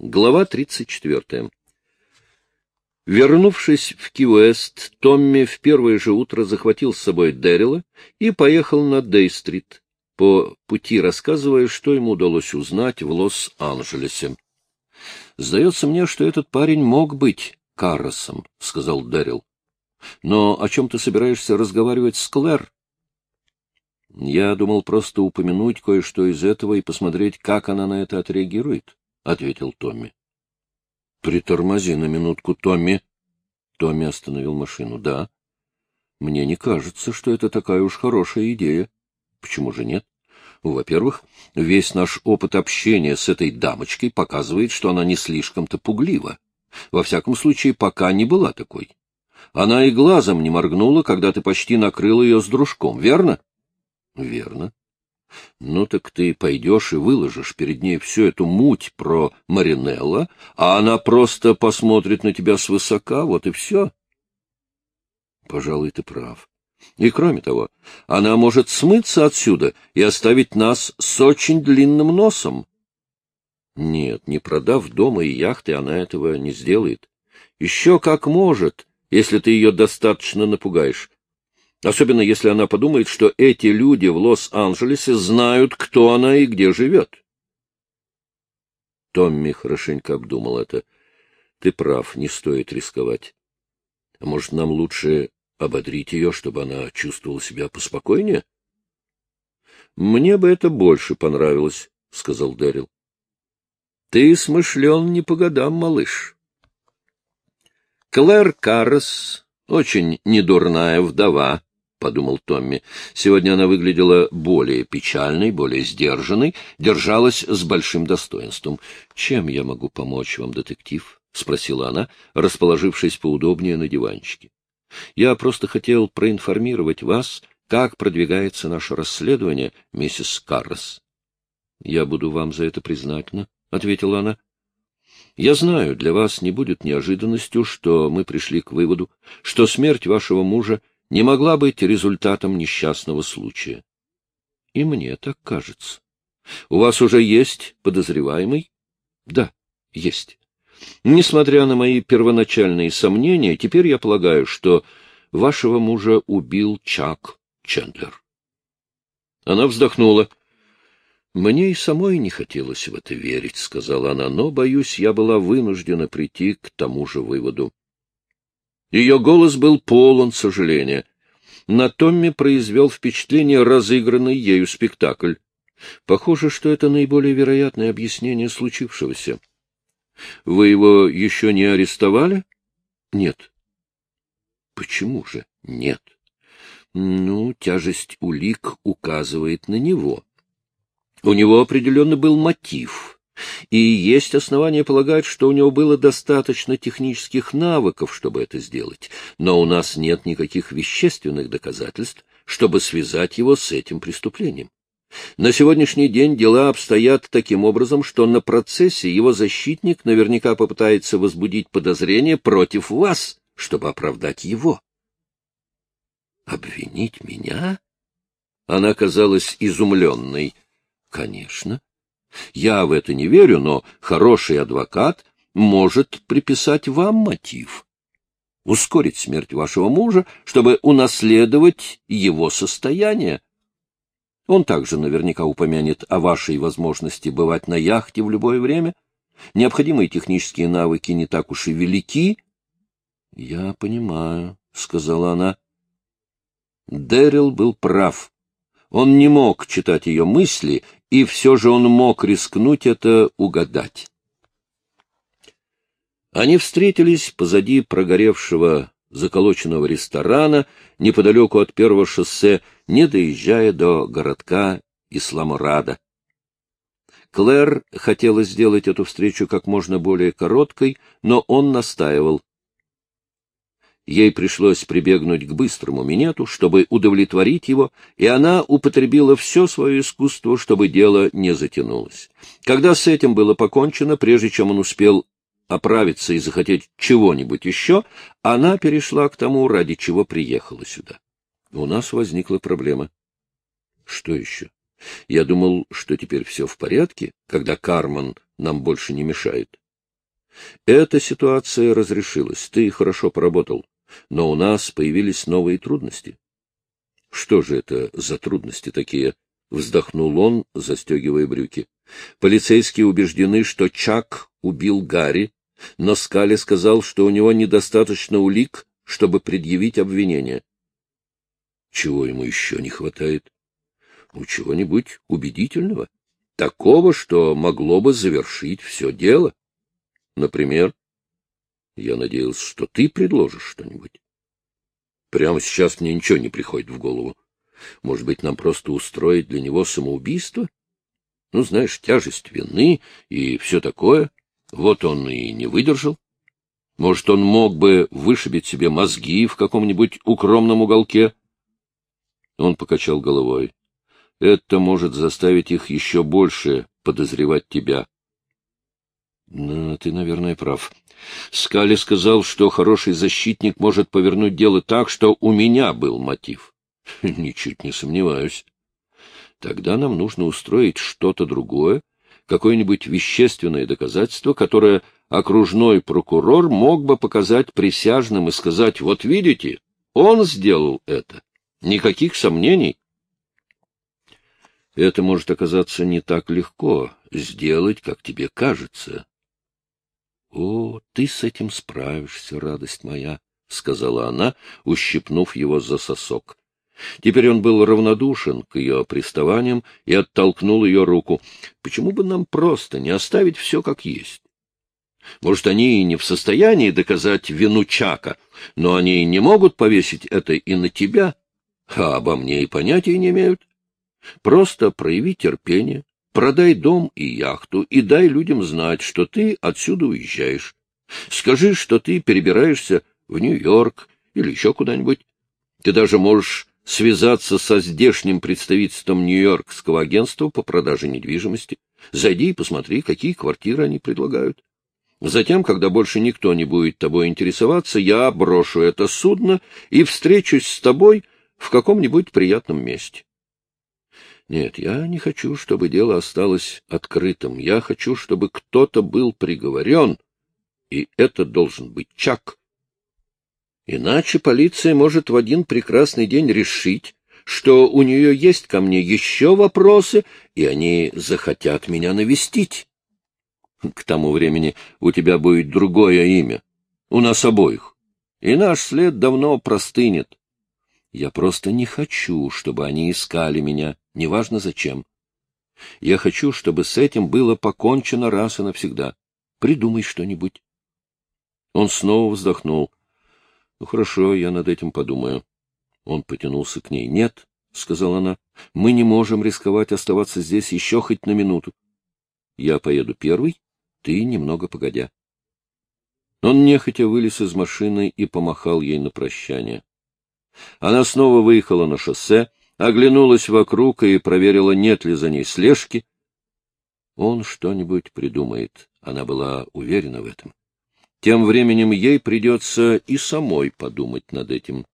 Глава 34. Вернувшись в Ки-Уэст, Томми в первое же утро захватил с собой Дэрила и поехал на Дей-стрит, по пути рассказывая, что ему удалось узнать в Лос-Анджелесе. — Сдается мне, что этот парень мог быть Карросом, — сказал Дэрил. — Но о чем ты собираешься разговаривать с Клэр? — Я думал просто упомянуть кое-что из этого и посмотреть, как она на это отреагирует. — ответил Томми. — Притормози на минутку, Томми. Томми остановил машину. — Да. — Мне не кажется, что это такая уж хорошая идея. — Почему же нет? Во-первых, весь наш опыт общения с этой дамочкой показывает, что она не слишком-то пуглива. Во всяком случае, пока не была такой. Она и глазом не моргнула, когда ты почти накрыл ее с дружком, верно? — Верно. Ну так ты пойдешь и выложишь перед ней всю эту муть про Маринелла, а она просто посмотрит на тебя свысока, вот и все. Пожалуй, ты прав. И кроме того, она может смыться отсюда и оставить нас с очень длинным носом. Нет, не продав дома и яхты, она этого не сделает. Еще как может, если ты ее достаточно напугаешь. Особенно если она подумает, что эти люди в Лос-Анджелесе знают, кто она и где живет. Томми хорошенько обдумал это. Ты прав, не стоит рисковать. А может, нам лучше ободрить ее, чтобы она чувствовала себя поспокойнее? — Мне бы это больше понравилось, — сказал Дэрил. — Ты смышлен не по годам, малыш. Клэр Каррес, очень недурная вдова, — подумал Томми. Сегодня она выглядела более печальной, более сдержанной, держалась с большим достоинством. — Чем я могу помочь вам, детектив? — спросила она, расположившись поудобнее на диванчике. — Я просто хотел проинформировать вас, как продвигается наше расследование, миссис Каррес. — Я буду вам за это признательна, — ответила она. — Я знаю, для вас не будет неожиданностью, что мы пришли к выводу, что смерть вашего мужа — не могла быть результатом несчастного случая. И мне так кажется. У вас уже есть подозреваемый? Да, есть. Несмотря на мои первоначальные сомнения, теперь я полагаю, что вашего мужа убил Чак Чендлер. Она вздохнула. Мне и самой не хотелось в это верить, — сказала она, — но, боюсь, я была вынуждена прийти к тому же выводу. Ее голос был полон сожаления. На Томми произвел впечатление разыгранный ею спектакль. Похоже, что это наиболее вероятное объяснение случившегося. — Вы его еще не арестовали? — Нет. — Почему же нет? — Ну, тяжесть улик указывает на него. У него определенно был мотив — и есть основания полагать, что у него было достаточно технических навыков, чтобы это сделать, но у нас нет никаких вещественных доказательств, чтобы связать его с этим преступлением. На сегодняшний день дела обстоят таким образом, что на процессе его защитник наверняка попытается возбудить подозрение против вас, чтобы оправдать его. «Обвинить меня?» Она казалась изумленной. «Конечно. Я в это не верю, но хороший адвокат может приписать вам мотив. Ускорить смерть вашего мужа, чтобы унаследовать его состояние. Он также наверняка упомянет о вашей возможности бывать на яхте в любое время. Необходимые технические навыки не так уж и велики. — Я понимаю, — сказала она. Дэрил был прав. Он не мог читать ее мысли и все же он мог рискнуть это угадать. Они встретились позади прогоревшего заколоченного ресторана неподалеку от первого шоссе, не доезжая до городка Исламорада. Клэр хотела сделать эту встречу как можно более короткой, но он настаивал. Ей пришлось прибегнуть к быстрому минету, чтобы удовлетворить его, и она употребила все свое искусство, чтобы дело не затянулось. Когда с этим было покончено, прежде чем он успел оправиться и захотеть чего-нибудь еще, она перешла к тому, ради чего приехала сюда. У нас возникла проблема. Что еще? Я думал, что теперь все в порядке, когда Карман нам больше не мешает. Эта ситуация разрешилась, ты хорошо поработал, но у нас появились новые трудности. — Что же это за трудности такие? — вздохнул он, застегивая брюки. Полицейские убеждены, что Чак убил Гарри, но Скали сказал, что у него недостаточно улик, чтобы предъявить обвинение. Чего ему еще не хватает? Ну, чего-нибудь убедительного, такого, что могло бы завершить все дело. Например, я надеялся, что ты предложишь что-нибудь. Прямо сейчас мне ничего не приходит в голову. Может быть, нам просто устроить для него самоубийство? Ну, знаешь, тяжесть вины и все такое. Вот он и не выдержал. Может, он мог бы вышибить себе мозги в каком-нибудь укромном уголке? Он покачал головой. Это может заставить их еще больше подозревать тебя. Ну, ты, наверное, прав. Скали сказал, что хороший защитник может повернуть дело так, что у меня был мотив. Ничуть не сомневаюсь. Тогда нам нужно устроить что-то другое, какое-нибудь вещественное доказательство, которое окружной прокурор мог бы показать присяжным и сказать, вот видите, он сделал это. Никаких сомнений. Это может оказаться не так легко сделать, как тебе кажется. — О, ты с этим справишься, радость моя, — сказала она, ущипнув его за сосок. Теперь он был равнодушен к ее приставаниям и оттолкнул ее руку. Почему бы нам просто не оставить все как есть? Может, они и не в состоянии доказать вину Чака, но они не могут повесить это и на тебя, а обо мне и понятия не имеют. Просто прояви терпение, продай дом и яхту и дай людям знать, что ты отсюда уезжаешь. Скажи, что ты перебираешься в Нью-Йорк или еще куда-нибудь. Ты даже можешь связаться со здешним представительством Нью-Йоркского агентства по продаже недвижимости. Зайди и посмотри, какие квартиры они предлагают. Затем, когда больше никто не будет тобой интересоваться, я брошу это судно и встречусь с тобой в каком-нибудь приятном месте. Нет, я не хочу, чтобы дело осталось открытым. Я хочу, чтобы кто-то был приговорен, и это должен быть Чак. Иначе полиция может в один прекрасный день решить, что у нее есть ко мне еще вопросы, и они захотят меня навестить. К тому времени у тебя будет другое имя. У нас обоих. И наш след давно простынет. Я просто не хочу, чтобы они искали меня, неважно зачем. Я хочу, чтобы с этим было покончено раз и навсегда. Придумай что-нибудь. Он снова вздохнул. — Ну, хорошо, я над этим подумаю. Он потянулся к ней. — Нет, — сказала она, — мы не можем рисковать оставаться здесь еще хоть на минуту. Я поеду первый, ты немного погодя. Он нехотя вылез из машины и помахал ей на прощание. Она снова выехала на шоссе, оглянулась вокруг и проверила, нет ли за ней слежки. Он что-нибудь придумает, она была уверена в этом. Тем временем ей придется и самой подумать над этим.